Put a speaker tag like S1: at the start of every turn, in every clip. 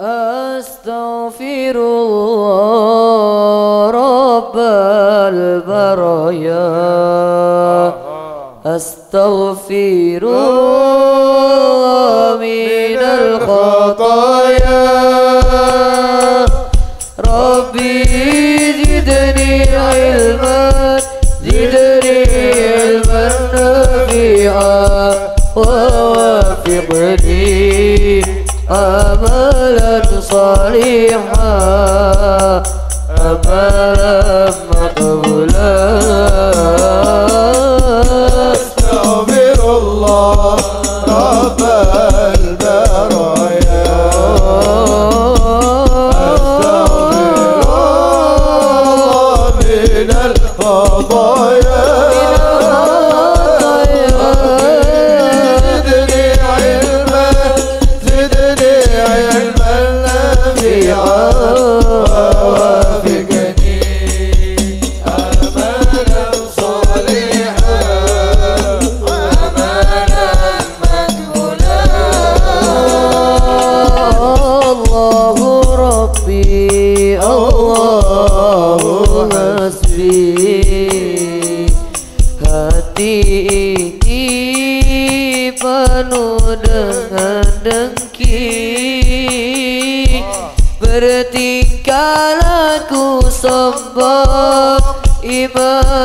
S1: أستغفر الله رب البرايا. أستغفر الله من الخطايا. ربي زدني علما زدني علما نافعا. ووافقني أملا صالحا أملا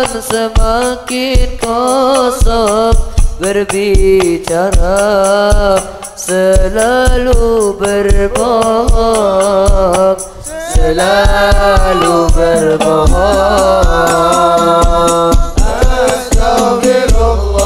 S1: Iman semakin kosong Berbicara selalu berbohong Selalu berbohong
S2: أستغفر الله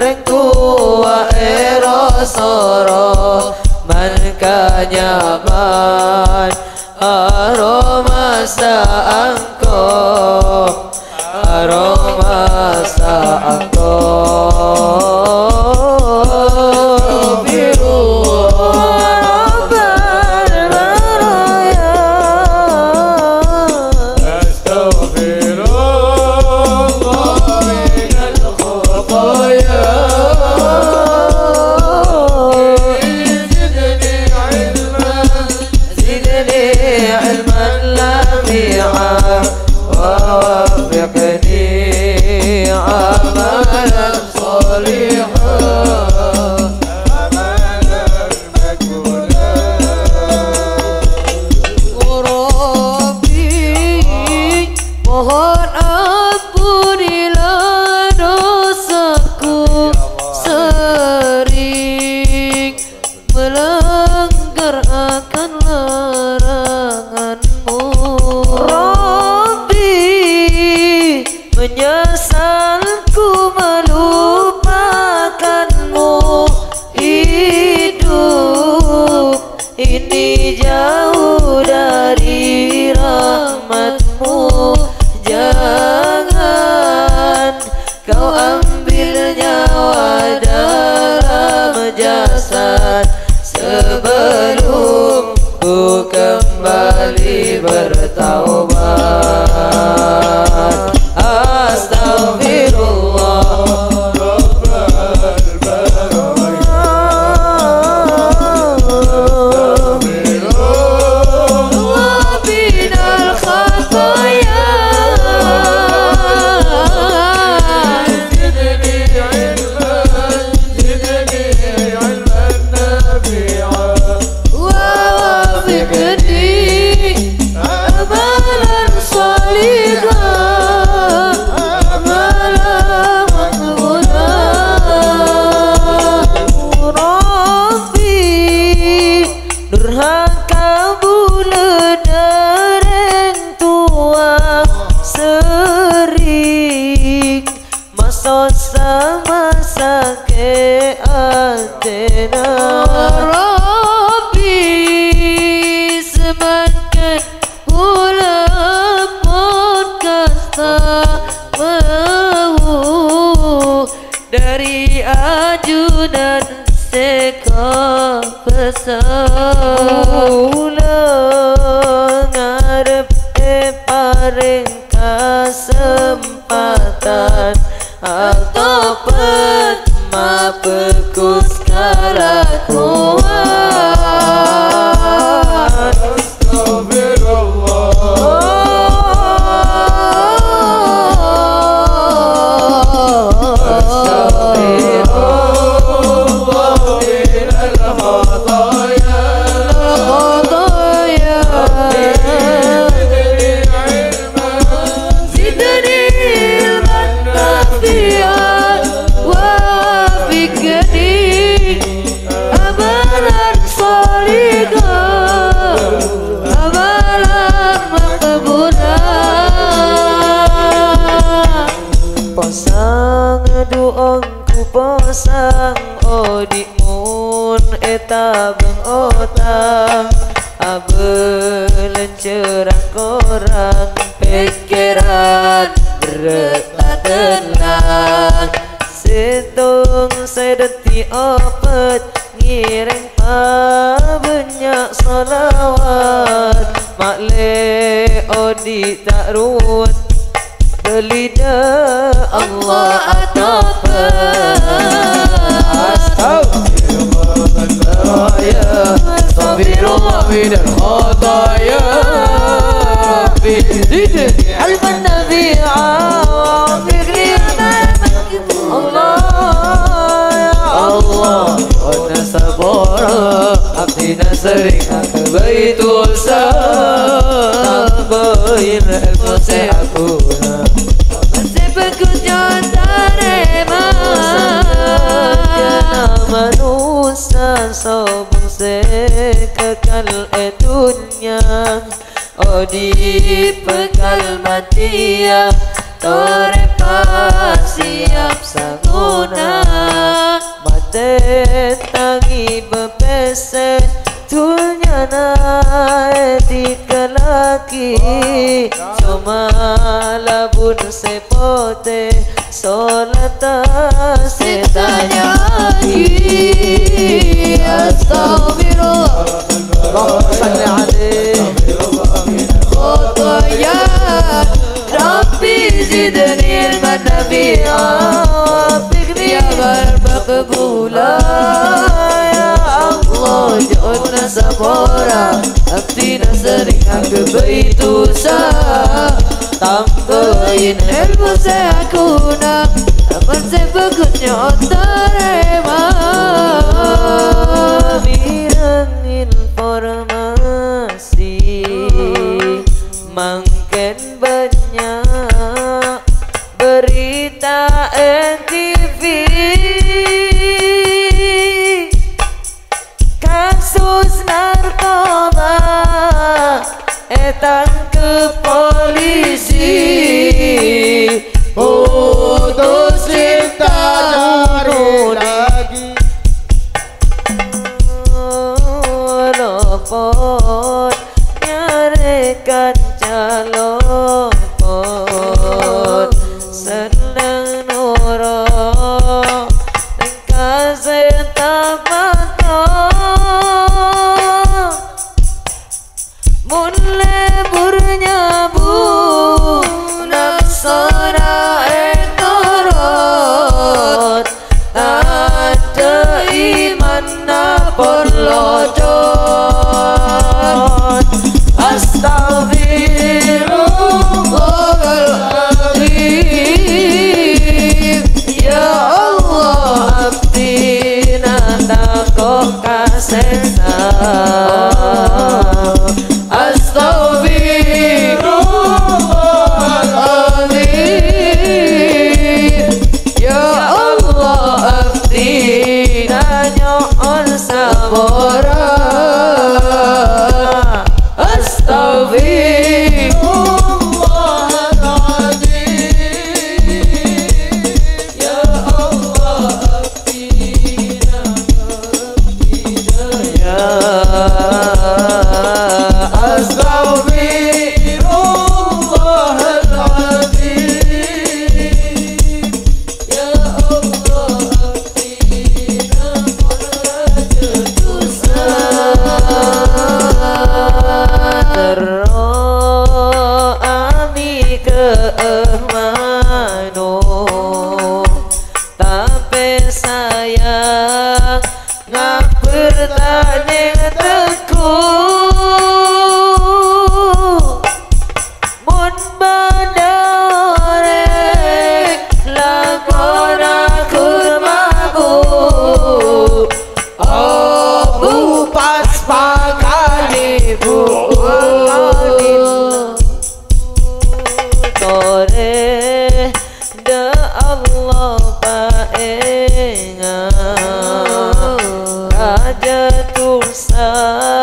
S1: Arengku wae rasara man kanyaman aroma sa menyesalku melupakanmu hidup ini jauh dari rahmatmu. Jangan kau ambil nyawa dalam jasad Sebelum ku kembali bertaubat so duongku pasang odik mun eta beng otang Abelen cerang korang pikiran bereta tenang Situng sedeti opet ngiring pa banyak salawat Makle odi tak ruwet Lidah Allah atapan
S3: أستغفر الله من الخطايا زدني علما نافعا وافقني الله يا
S1: Allah Wana sabara Abdi nasrik Aku baitu Tambahin ilmu kekal eh etunya Oh di pekal mati ya pas siap sanguna Mate tangi bepesen Tulnya etika tikalaki Cuma labun sepote. Solata setanya
S3: Hasta وافقني يا الله جعلنا صبورا أبدينا سريعا ببيت سا tambahin ilmu seakuna Aman sebegusnya otarema Oh. Raja
S1: Sa